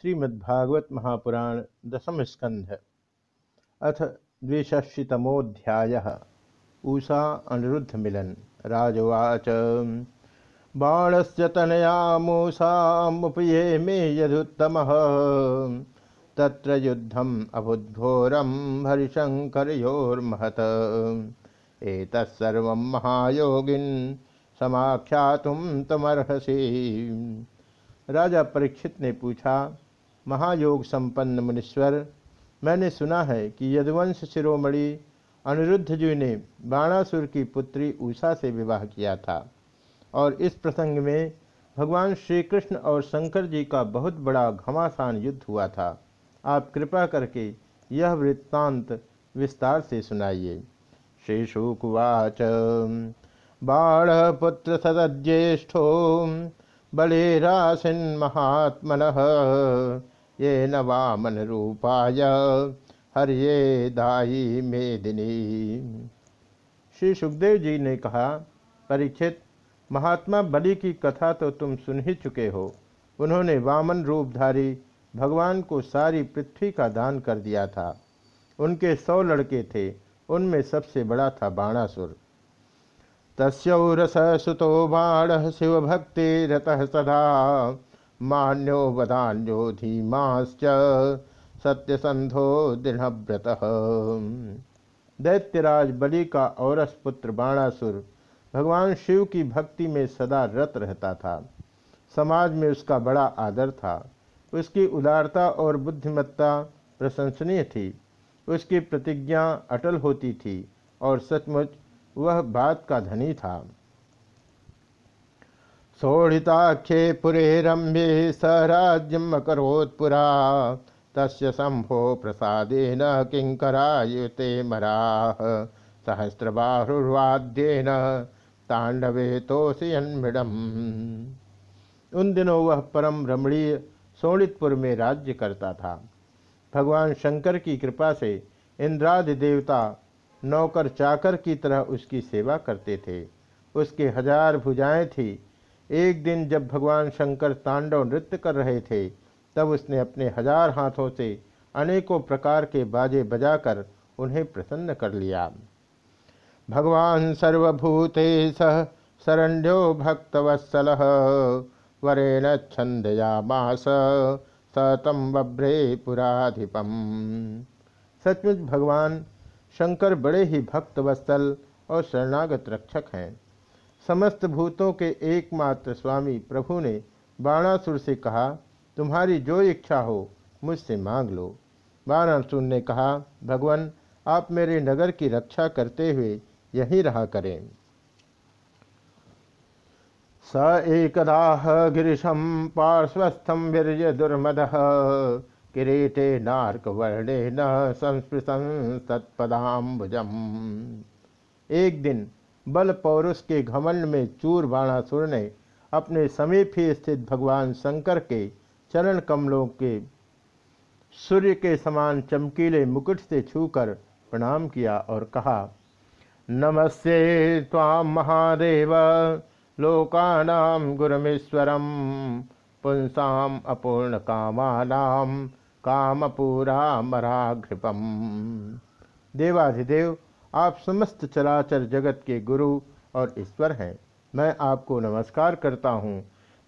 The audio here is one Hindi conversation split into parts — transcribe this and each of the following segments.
श्रीमद्भागवत महापुराण दशम स्कंध। अथ द्विषष्टितमोध्याय ऊषा अनिरुद्ध मिलन। राजवाच। बाणस्य तनया मूषामुपये मे यदुत्तम। तत्र युद्धम अभुद्घोरम हरिशंकरयोर्महत एतत्सर्व महायोगिन समाख्यातुम तमर्हसी। राजा परीक्षित ने पूछा महायोग संपन्न मुनीश्वर, मैंने सुना है कि यदुवंश शिरोमणि अनिरुद्ध जी ने बाणासुर की पुत्री उषा से विवाह किया था। और इस प्रसंग में भगवान श्री कृष्ण और शंकर जी का बहुत बड़ा घमासान युद्ध हुआ था। आप कृपा करके यह वृत्तांत विस्तार से सुनाइए। श्री शुकुवाच बाण पुत्र सदज्येष्ठो बलिरासिन्महात्मन ये न वामन रूपाय ये दाई मेदिनी। श्री सुखदेव जी ने कहा, परीक्षित, महात्मा बलि की कथा तो तुम सुन ही चुके हो। उन्होंने वामन रूपधारी भगवान को सारी पृथ्वी का दान कर दिया था। उनके सौ लड़के थे, उनमें सबसे बड़ा था बाणासुर। तस्ौरस सुतो बाण शिव भक्ति रतः सदा। मान्यो वदान्यो धीमाश्च सत्यसंधो दृढ़व्रत दैत्यराज बलि का औरस पुत्र बाणासुर भगवान शिव की भक्ति में सदा रत रहता था। समाज में उसका बड़ा आदर था। उसकी उदारता और बुद्धिमत्ता प्रशंसनीय थी। उसकी प्रतिज्ञा अटल होती थी और सचमुच वह बात का धनी था। सोड़िताख्ये पुरे रम्ये स राज्यम अकरोत्पुरा। तस्य शंभो प्रसादेन किंकरायुते मराह सहस्रबाहुर्वाद्येन तांडवे तोषयन्मिडम उन दिनों वह परम रमणीय सोणितपुर में राज्य करता था। भगवान शंकर की कृपा से इंद्रादि देवता नौकर चाकर की तरह उसकी सेवा करते थे। उसके हज़ार भुजाएँ थी। एक दिन जब भगवान शंकर तांडव नृत्य कर रहे थे, तब उसने अपने हज़ार हाथों से अनेकों प्रकार के बाजे बजाकर उन्हें प्रसन्न कर लिया। भगवान सर्वभूते सह शरण्यो भक्तवत्सल, वरेण छंदयामास सतम बभ्रे पुराधिपम। सचमुच भगवान शंकर बड़े ही भक्तवत्सल और शरणागत रक्षक हैं। समस्त भूतों के एकमात्र स्वामी प्रभु ने बाणासुर से कहा, तुम्हारी जो इच्छा हो, मुझसे मांग लो। बाणासुर ने कहा, भगवान, आप मेरे नगर की रक्षा करते हुए यहीं रहा करें। स एकदाह गिरीशम पार्श्वस्थम वीर्य दुर्मद किरीटे नार्कवर्णे न संस्पृशन तत्पदाम्बुजम। एक दिन बल पौरुष के घमंड में चूर बाणासुर ने अपने समीप ही स्थित भगवान शंकर के चरण कमलों के सूर्य के समान चमकीले मुकुट से छूकर प्रणाम किया और कहा, नमस्ते ताम महादेव लोकानाम गुरमेश्वरम पुंसाम अपूर्ण कामानाम कामपूरा मराघृपम देवाधिदेव आप समस्त चराचर जगत के गुरु और ईश्वर हैं। मैं आपको नमस्कार करता हूँ।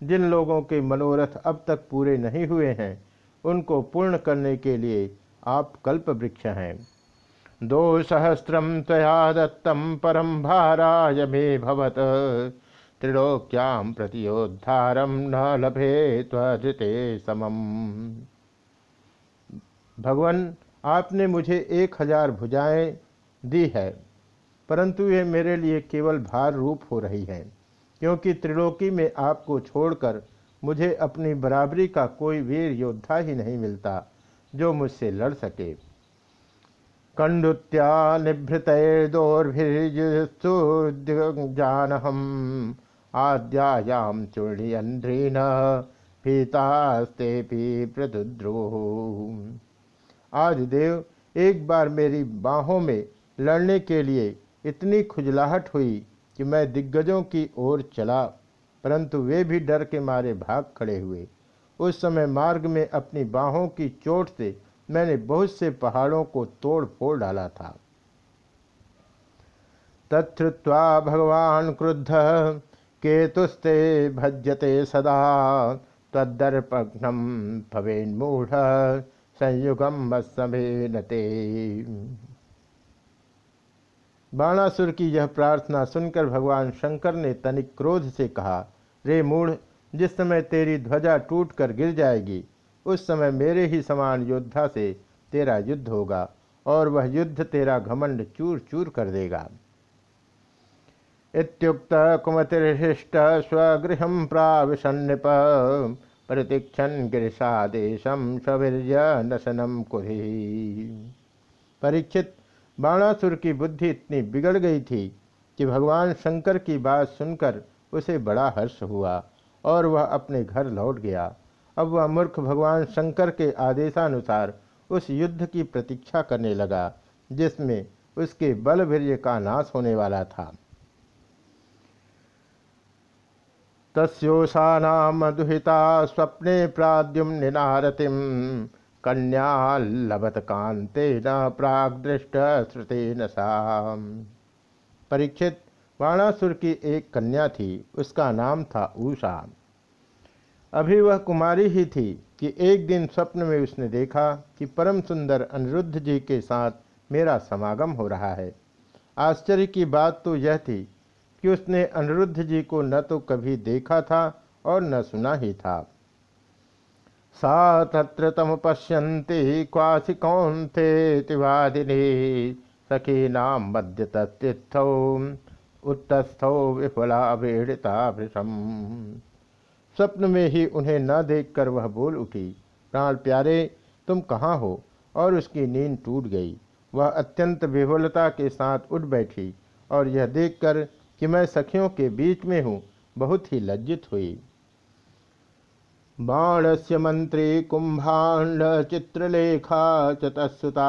जिन लोगों के मनोरथ अब तक पूरे नहीं हुए हैं, उनको पूर्ण करने के लिए आप कल्प वृक्ष हैं। दो सहस्रम तया दत्तम परम भाराय मे भवत। त्रिलोक्याम प्रतियोद्धारम न लभे त्वधृते समम। भगवान, आपने मुझे एक हज़ार भुजाएँ दी है, परंतु ये मेरे लिए केवल भार रूप हो रही है, क्योंकि त्रिलोकी में आपको छोड़कर मुझे अपनी बराबरी का कोई वीर योद्धा ही नहीं मिलता जो मुझसे लड़ सके। कंडुत्या हम आद्यायाम चूर्णियंद्रीन भीतास्ते भी प्रदुद्रोह आज देव एक बार मेरी बाहों में लड़ने के लिए इतनी खुजलाहट हुई कि मैं दिग्गजों की ओर चला, परंतु वे भी डर के मारे भाग खड़े हुए। उस समय मार्ग में अपनी बाहों की चोट से मैंने बहुत से पहाड़ों को तोड़ फोड़ डाला था। तत्वा भगवान क्रुद्ध, केतुस्ते भज्यते सदा तदर्पघ्नम भवेन्मूढ़ संयुगम नते बाणासुर की यह प्रार्थना सुनकर भगवान शंकर ने तनिक क्रोध से कहा, रे मूढ़, जिस समय तेरी ध्वजा टूट कर गिर जाएगी, उस समय मेरे ही समान योद्धा से तेरा युद्ध होगा और वह युद्ध तेरा घमंड चूर चूर कर देगा। इत्युक्त कुमतिर्शिष्ट स्वगृह प्राविशन्निप प्रतीक्षण गिरिशादेशम सवीर्य नशनम कुरी परीक्षित बाणासुर की बुद्धि इतनी बिगड़ गई थी कि भगवान शंकर की बात सुनकर उसे बड़ा हर्ष हुआ और वह अपने घर लौट गया। अब वह मूर्ख भगवान शंकर के आदेशानुसार उस युद्ध की प्रतीक्षा करने लगा, जिसमें उसके बलवीर्य का नाश होने वाला था। तस्ोषाना दुहिता स्वप्ने प्राद्युम्निनारतिम। कन्या लभत कांते न प्राग दृष्ट श्रुतेन सा परीक्षित वाणासुर की एक कन्या थी, उसका नाम था ऊषा। अभी वह कुमारी ही थी कि एक दिन स्वप्न में उसने देखा कि परम सुंदर अनिरुद्ध जी के साथ मेरा समागम हो रहा है। आश्चर्य की बात तो यह थी कि उसने अनिरुद्ध जी को न तो कभी देखा था और न सुना ही था। सा क्वासी कौन थे तिवादिनी सखी नाम मध्य तत्थौ उत्तस्थौ विफला वेड़िता भृषम स्वप्न में ही उन्हें न देखकर वह बोल उठी, प्राण प्यारे, तुम कहाँ हो? और उसकी नींद टूट गई। वह अत्यंत विफलता के साथ उठ बैठी और यह देखकर कि मैं सखियों के बीच में हूँ, बहुत ही लज्जित हुई। बाणस्य मंत्री कुंभाण्ड चित्रलेखा चतसुता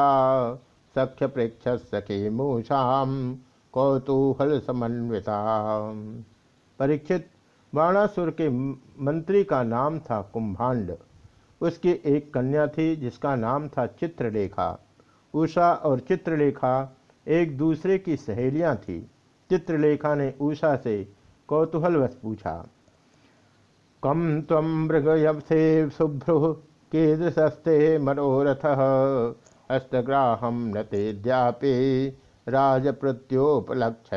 सख्य प्रेक्ष सखी मूषाम कौतूहल समन्विता। परीक्षित बाणासुर के मंत्री का नाम था कुंभांड। उसकी एक कन्या थी जिसका नाम था चित्रलेखा। उषा और चित्रलेखा एक दूसरे की सहेलियाँ थीं। चित्रलेखा ने उषा से कौतूहलवश पूछा कम तम मृगयसे शुभ्रु कीदृशस्ते मनोरथ। हस्तग्राहम नतेद्यापि राजप्रत्योपलक्ष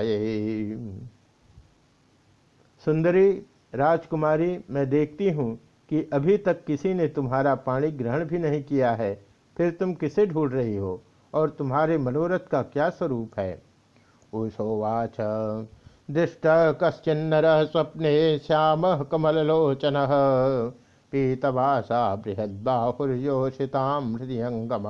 सुंदरी राजकुमारी, मैं देखती हूँ कि अभी तक किसी ने तुम्हारा पाणी ग्रहण भी नहीं किया है, फिर तुम किसे ढूंढ रही हो और तुम्हारे मनोरथ का क्या स्वरूप है? उषोवाच दृष्ट कश्चिन्नर स्वप्ने श्याम कमलोचन पीतवासा बृहद्बाहुर्योषिताम हृदयंगम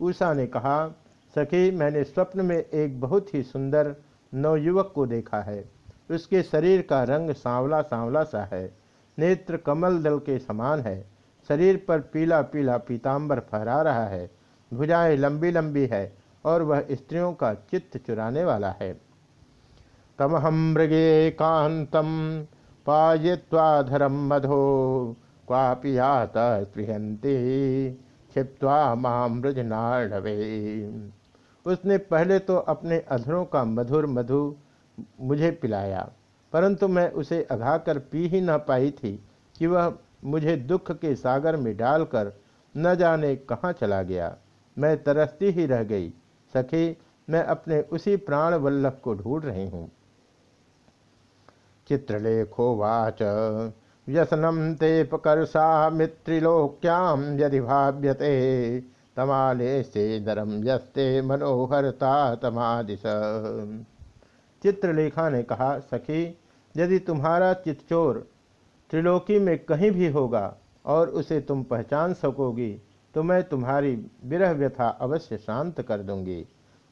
उषा ने कहा, सखी, मैंने स्वप्न में एक बहुत ही सुंदर नवयुवक को देखा है। उसके शरीर का रंग सांवला सांवला सा है। नेत्र कमल दल के समान है। शरीर पर पीला पीला पीताम्बर फहरा रहा है। भुजाएँ लंबी लंबी है और वह स्त्रियों का चित्त चुराने वाला है। तमहम मृगे कांतम पाय्वाधरम मधो क्वापियात स्पृहंती क्षिप्वा मामृजनाढ़वे उसने पहले तो अपने अधरों का मधुर मधु मुझे पिलाया, परंतु मैं उसे अघाकर पी ही न पाई थी कि वह मुझे दुख के सागर में डालकर न जाने कहाँ चला गया। मैं तरसती ही रह गई। सखी, मैं अपने उसी प्राण वल्लभ को ढूंढ रही हूँ। चित्रलेखो वाच। व्यसनम ते पकर्षा मित्रिलोक्याम यदि भाव्यते तमाले से नरम यस्ते मनोहरता तमादिश। चित्रलेखा ने कहा, सखी, यदि तुम्हारा चितचोर त्रिलोकी में कहीं भी होगा और उसे तुम पहचान सकोगी तो मैं तुम्हारी विरह व्यथा अवश्य शांत कर दूँगी।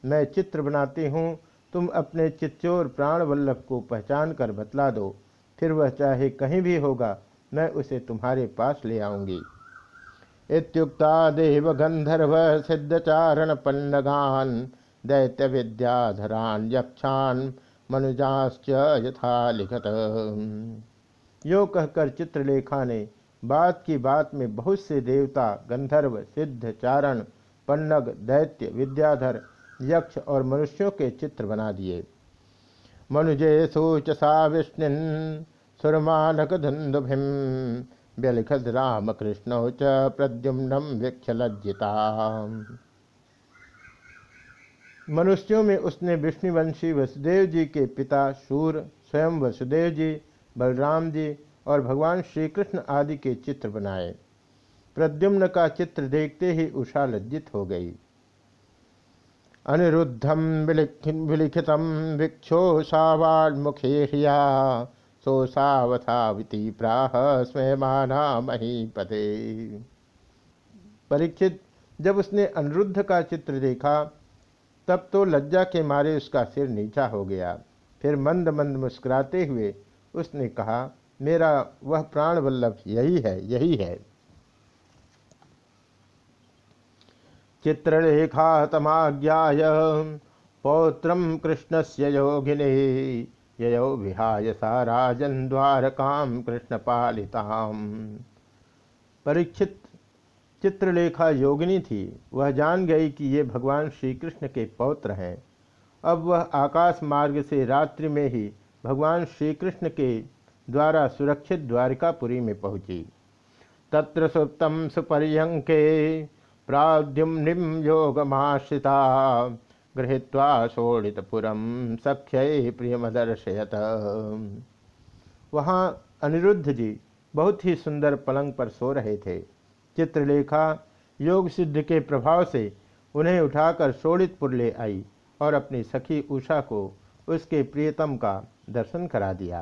मैं चित्र बनाती हूँ तुम अपने चित्चोर प्राण वल्लभ को पहचान कर बतला दो। फिर वह चाहे कहीं भी होगा, मैं उसे तुम्हारे पास ले आऊँगी। इत्युक्ता देव गंधर्व सिद्धचारण पन्नगान दैत्य विद्याधरान यक्षान मनुजाश्च यथा लिखत। यो कहकर चित्रलेखा ने बात की बात में बहुत से देवता गंधर्व सिद्ध चारण पन्नग दैत्य विद्याधर यक्ष और मनुष्यों के चित्र बना दिए। मनुजे सूचसा विष्णु सुरमानक धुंदुभिम व्यलिखद राम कृष्ण च प्रद्युम्नम वीक्ष लज्जिता मनुष्यों में उसने विष्णुवंशी वसुदेव जी के पिता सूर स्वयं वसुदेव जी, बलराम जी और भगवान श्री कृष्ण आदि के चित्र बनाए। प्रद्युम्न का चित्र देखते ही उषा लज्जित हो गई। अनिरुद्धम विलिखित भिक्षो सावान्मुखे हिया सोसावथाविति प्राह स्वयमाना महीपते। परीक्षित, जब उसने अनिरुद्ध का चित्र देखा, तब तो लज्जा के मारे उसका सिर नीचा हो गया। फिर मंद मंद मुस्कुराते हुए उसने कहा, मेरा वह प्राण वल्लभ यही है यही है। चित्रलेखा तमाज्ञाय पौत्रम कृष्ण से योगिने, ययो विहाय सा राजन द्वारकाम कृष्ण पालिताम परीक्षित चित्रलेखा योगिनी थी, वह जान गई कि ये भगवान श्री कृष्ण के पौत्र हैं। अब वह आकाश मार्ग से रात्रि में ही भगवान श्री कृष्ण के द्वारा सुरक्षित द्वारिकापुरी में पहुँची। तत्र सुप्तम सुपर्यंके प्राद्युम्निम योगमाश्रिता। गृहीत्वा शोड़ितपुरम सख्य प्रियमदर्शयत। वहाँ अनिरुद्ध जी बहुत ही सुंदर पलंग पर सो रहे थे। चित्रलेखा योग सिद्ध के प्रभाव से उन्हें उठाकर शोड़ितपुर ले आई और अपनी सखी उषा को उसके प्रियतम का दर्शन करा दिया।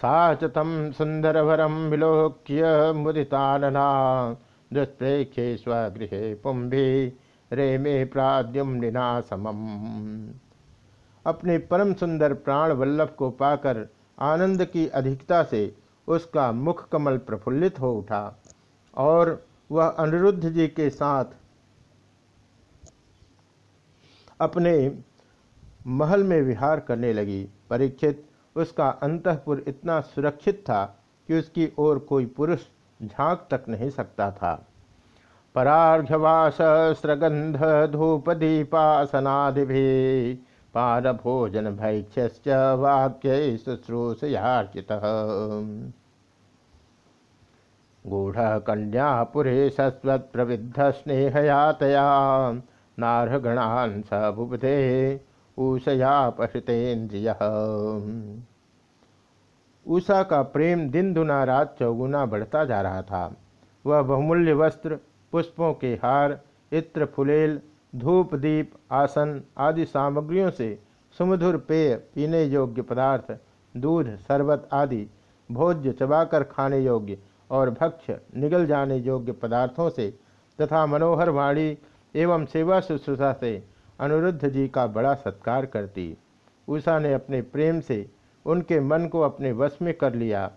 साचतम सुंदरवरम विलोक्य मुदितानना। दुष्प्रेक्षे स्वगृह पुंभि रेमे प्राद्युम्निना समम अपने परम सुंदर प्राण वल्लभ को पाकर आनंद की अधिकता से उसका मुख कमल प्रफुल्लित हो उठा और वह अनिरुद्ध जी के साथ अपने महल में विहार करने लगी। परीक्षित, उसका अंतपुर इतना सुरक्षित था कि उसकी ओर कोई पुरुष झाँक तक नहीं सकता था। परार्घवास, स्रगंध धूप दीपासनादि भी पान भोजन भैक्ष वाक्य शुश्रूषयार्चित। गूढ़ कन्यापुरे सस्वत् प्रविद्ध स्नेहयातया नारगणान् स ऊषया पहृतेन्द्रिय उषा का प्रेम दिन दुना रात चौगुना बढ़ता जा रहा था। वह बहुमूल्य वस्त्र, पुष्पों के हार, इत्र फुलेल, धूप दीप, आसन आदि सामग्रियों से सुमधुर पेय, पीने योग्य पदार्थ, दूध, शरबत आदि भोज्य चबाकर खाने योग्य और भक्ष निगल जाने योग्य पदार्थों से तथा मनोहर वाणी एवं सेवा शुश्रूषा से अनुरुद्ध जी का बड़ा सत्कार करती उषा ने अपने प्रेम से उनके मन को अपने वश में कर लिया।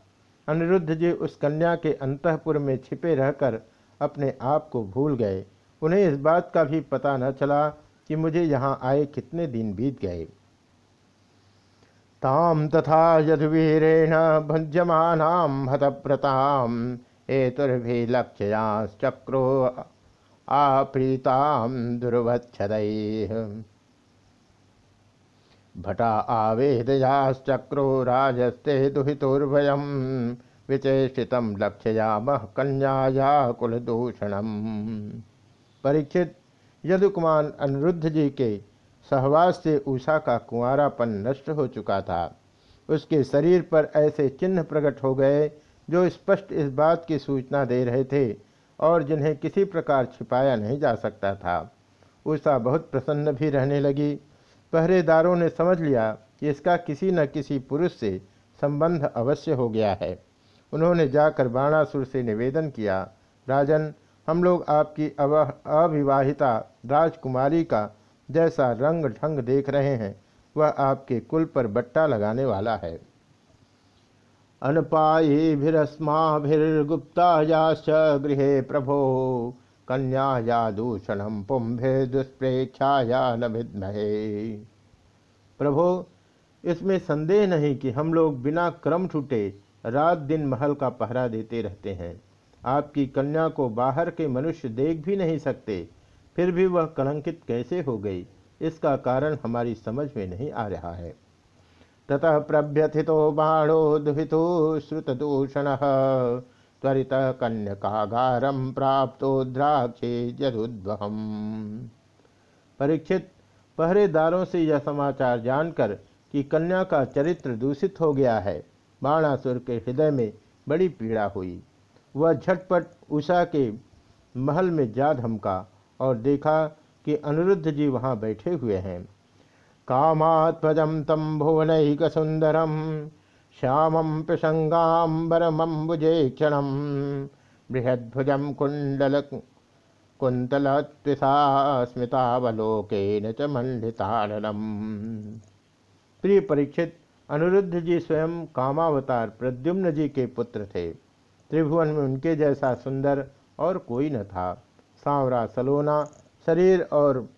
अनिरुद्ध जी उस कन्या के अंतपुर में छिपे रहकर अपने आप को भूल गए। उन्हें इस बात का भी पता न चला कि मुझे यहाँ आए कितने दिन बीत गए। ताम तथा यदुवीरेण भुज्यमानाम हतप्रताम एतुर्भिलक्ष्यांश्चक्रो आप्रीताम दुर्वच्छदैः। भटा आवेदयाश्चक्रो राजस्ते दुहितुर्भयं विचेषित लक्ष्याम कन्याया कुलदूषण परीक्षित यदुकुमान अनिरुद्ध जी के सहवास से उषा का कुंवरापन नष्ट हो चुका था। उसके शरीर पर ऐसे चिन्ह प्रकट हो गए, जो स्पष्ट इस बात की सूचना दे रहे थे और जिन्हें किसी प्रकार छिपाया नहीं जा सकता था। उषा बहुत प्रसन्न भी रहने लगी पहरेदारों ने समझ लिया कि इसका किसी न किसी पुरुष से संबंध अवश्य हो गया है। उन्होंने जाकर बाणासुर से निवेदन किया, राजन, हम लोग आपकी अविवाहिता राजकुमारी का जैसा रंग ढंग देख रहे हैं, वह आपके कुल पर बट्टा लगाने वाला है। अनपायीभिरस्माभिर्गुप्तायाश्च गृह प्रभो कन्याया दूषणम पुंभे दुष्प्रेक्षाया न प्रभो, इसमें संदेह नहीं कि हम लोग बिना क्रम छूटे रात दिन महल का पहरा देते रहते हैं। आपकी कन्या को बाहर के मनुष्य देख भी नहीं सकते, फिर भी वह कलंकित कैसे हो गई, इसका कारण हमारी समझ में नहीं आ रहा है। ततः प्रभ्यथितो बाणो दुहितो श्रुतदूषण। त्वरित कन्यकागारम प्राप्तो द्राक्षे जदुद्वहम। परीक्षित, पहरेदारों से यह समाचार जानकर कि कन्या का चरित्र दूषित हो गया है, बाणासुर के हृदय में बड़ी पीड़ा हुई। वह झटपट उषा के महल में जा धमका और देखा कि अनिरुद्ध जी वहाँ बैठे हुए हैं। कामात्मजम तम भुवनक सुंदरम श्यामं पिशङ्गाम्बरमम्बुजे क्षणं बृहद्भुजं कुण्डल कुन्तलत्विषा च मंडिताननम प्रिय परीक्षित, अनिरुद्ध जी स्वयं कामावतार प्रद्युम्न जी के पुत्र थे। त्रिभुवन में उनके जैसा सुंदर और कोई न था। सांवरा सलोना, शरीर और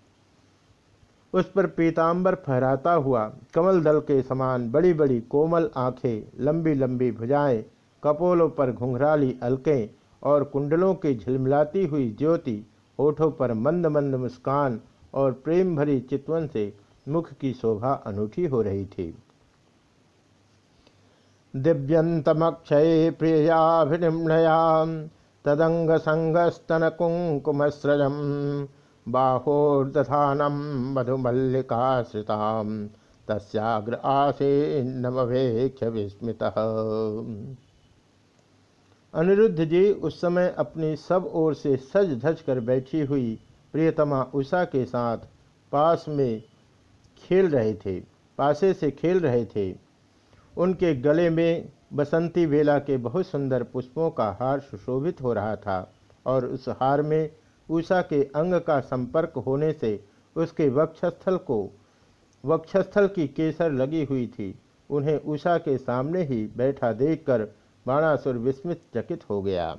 उस पर पीताम्बर फहराता हुआ, कमल दल के समान बड़ी बड़ी कोमल आँखें लंबी लंबी भुजाएँ, कपोलों पर घुंघराली अलकें और कुंडलों की झिलमिलाती हुई ज्योति, होठों पर मंद मंद मुस्कान और प्रेम भरी चितवन से मुख की शोभा अनूठी हो रही थी। दिव्यंतमक्षय प्रियाभिनिम्नया तदंग संगस्तन कुंकुमस्रजम बाहोर्दधानम मधुमल्लिकाश्रिताम, तस्याग्र आसेन्नमवेक्ष विस्मित अनिरुद्ध जी उस समय अपनी सब ओर से सज धज कर बैठी हुई प्रियतमा उषा के साथ पास में खेल रहे थे, पासे से खेल रहे थे। उनके गले में बसंती वेला के बहुत सुंदर पुष्पों का हार सुशोभित हो रहा था और उस हार में उषा के अंग का संपर्क होने से उसके वक्षस्थल को, वक्षस्थल की केसर लगी हुई थी। उन्हें उषा के सामने ही बैठा देखकर बाणासुर विस्मित चकित हो गया।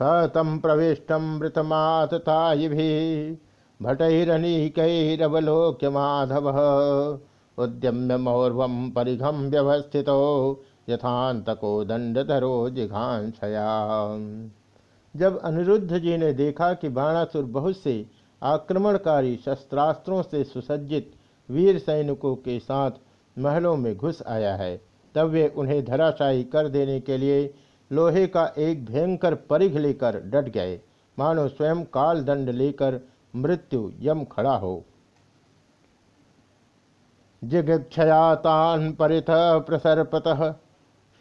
सतम प्रविष्टम मृतमाततायि भटैरनीकैरवलोक्य माधव उद्यम्य मौर्वम परिघम व्यवस्थित यथांतको दंडधरो जिघांसया जब अनिरुद्ध जी ने देखा कि बाणासुर बहुत से आक्रमणकारी शस्त्रास्त्रों से सुसज्जित वीर सैनिकों के साथ महलों में घुस आया है, तब वे उन्हें धराशायी कर देने के लिए लोहे का एक भयंकर परिघ लेकर डट गए। मानो स्वयं काल दंड लेकर मृत्यु यम खड़ा हो। जिगक्षयातान परिथ प्रसर्पत,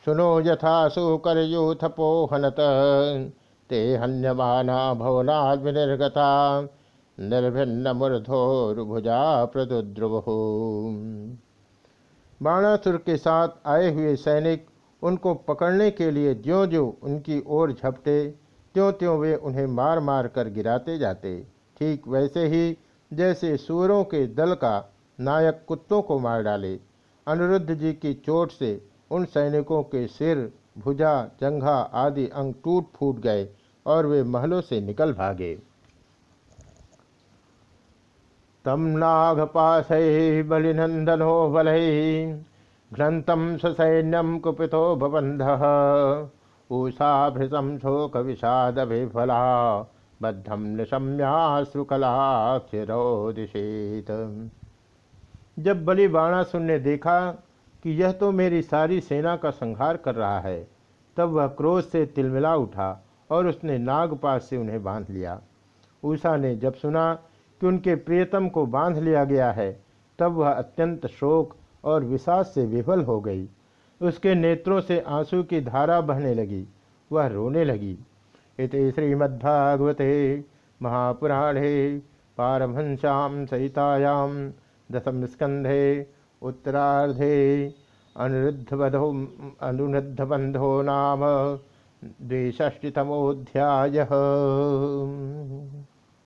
सुनो यथा सुकर यूथ पोहनत ते हन्यमाना भवनाद विनिर्गता। निर्भिन्न मूर्धोर्भुजा प्रदुद्रुव। बाणासुर के साथ आए हुए सैनिक उनको पकड़ने के लिए ज्यों ज्यों उनकी ओर झपटे त्यों त्यों वे उन्हें मार मार कर गिराते जाते। ठीक वैसे ही जैसे सूरों के दल का नायक कुत्तों को मार डाले, अनिरुद्ध जी की चोट से उन सैनिकों के सिर, भुजा, जंघा आदि अंग टूट फूट गए। और वे महलों से निकल भागे। तम नागपाश बलिनंदनो बल घ्रंतम ससैन्यम कुपितो बबंध ऊषाभृतम शोक विषाद विफला बद्धम निशम्याश्रुकलाक्षरोदिशेत जब बलि बाणासुर ने देखा कि यह तो मेरी सारी सेना का संहार कर रहा है, तब वह क्रोध से तिलमिला उठा और उसने नागपात से उन्हें बाँध लिया। उषा ने जब सुना कि उनके प्रियतम को बाँध लिया गया है, तब वह अत्यंत शोक और विषाद से विफल हो गई। उसके नेत्रों से आँसू की धारा बहने लगी, वह रोने लगी। इत श्रीमद्भागवते महापुराणे पारमहंस्याम सहितायाम दशम स्कंधे उत्तरार्धे अनिरुद्धबधो अनुरुद्धबंधो नाम। द्विषष्टितमोऽध्यायः।